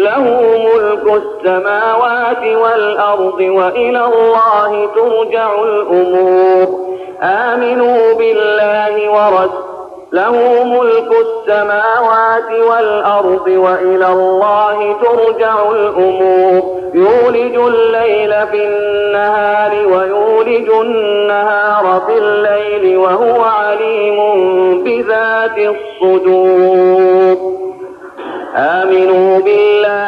له ملك السماوات والأرض وإلى الله ترجع الأمور. آمنوا بالله ورسوله له ملك السماوات والأرض وإلى الله ترجع الأمور. يولج الليل في النهار ويولج النهار في الليل وهو عليم بذات الصدور. آمنوا بالله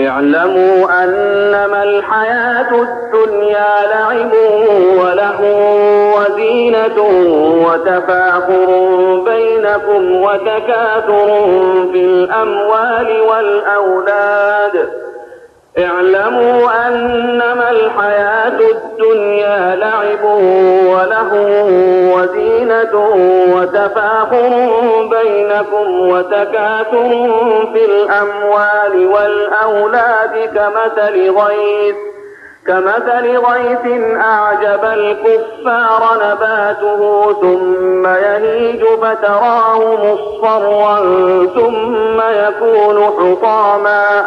اعلموا أنما الحياة الدنيا لعب وله وزينة وتفاخر بينكم وتكاثر في الأموال والأولاد اعلموا أنما الحياة الدنيا لعب وله وزينة وتفاخر بينكم وتكاثر في الأموال والأولاد كمثل غيث كمثل غيث أعجب الكفار نباته ثم يهيج فتراه مصفرا ثم يكون حطاما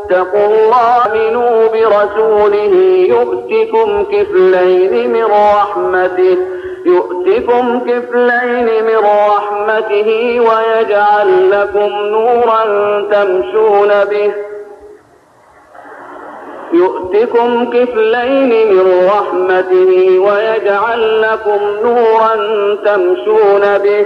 اتقوا الله منوا برسوله. يؤتكم كفلين من رحمته يؤتكم كفلين من رحمته ويجعل لكم نورا تمشون به. يؤتكم كفلين من رحمته ويجعل لكم نورا تمشون به.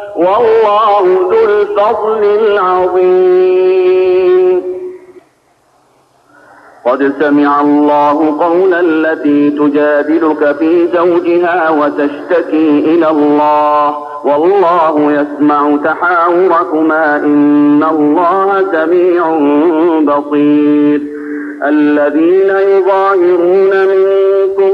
والله ذو الفضل العظيم. قد سمع الله قول التي تجادلك في زوجها وتشتكي إلى الله. والله يسمع تحاوركما إن الله سميع بصير. الذين يظاهرون منكم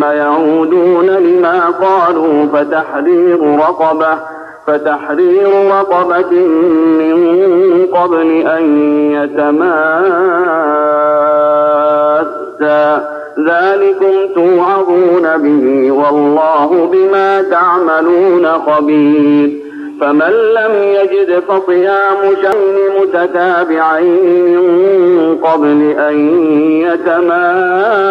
ثم يعودون لما قالوا فتحرير رقبة فتحرير رقبة من قبل أن يتماسا. ذلكم توعظون به والله بما تعملون خبير. فمن لم يجد فصيام شهرين متتابعين من قبل أن يتماسا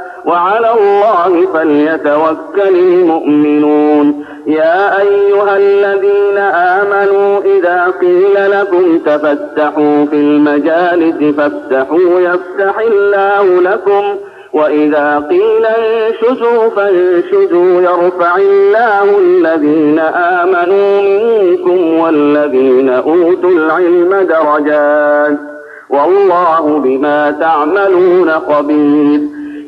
وعلى الله فليتوكل المؤمنون. يا أيها الذين آمنوا إذا قيل لكم تفتحوا في المجالس فافتحوا يفتح الله لكم. وإذا قيل انشزوا فانشزوا يرفع الله الذين آمنوا منكم والذين أوتوا العلم درجات. والله بما تعملون خبير.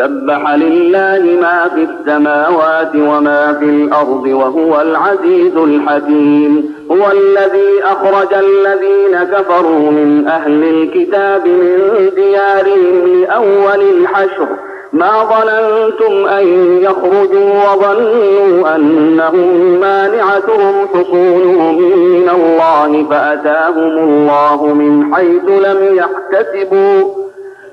سبح لله ما في السماوات وما في الأرض وهو العزيز الحكيم. هو الذي أخرج الذين كفروا من أهل الكتاب من ديارهم لأول الحشر. ما ظننتم أن يخرجوا وظنوا أنهم مانعتهم حصونهم من الله فأتاهم الله من حيث لم يحتسبوا.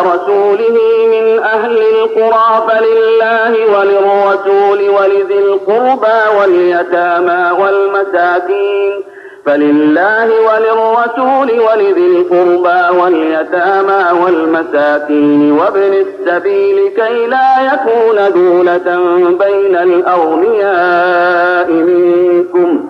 رسوله من أهل القرى فلله وللرسول ولذي القربى واليتامى والمساكين فلله وللرسول ولذي القربى واليتامى والمساكين وابن السبيل كي لا يكون دولة بين الأغنياء منكم.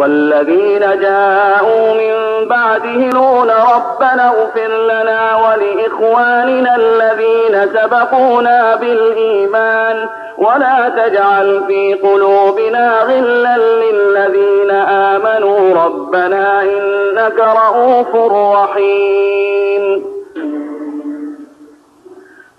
والذين جاءوا من بعده لون ربنا اغفر لنا ولإخواننا الذين سبقونا بالإيمان ولا تجعل في قلوبنا غلا للذين آمنوا ربنا إنك رؤوف رحيم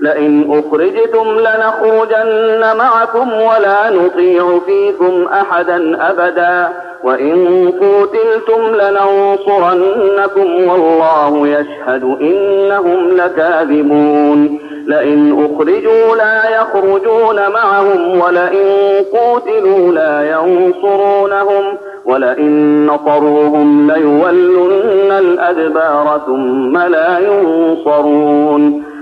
لئن أخرجتم لنخرجن معكم ولا نطيع فيكم أحدا أبدا. وإن قوتلتم لننصرنكم والله يشهد إنهم لكاذبون. لئن أخرجوا لا يخرجون معهم ولئن قوتلوا لا ينصرونهم ولئن نصروهم ليولن الأدبار ثم لا ينصرون.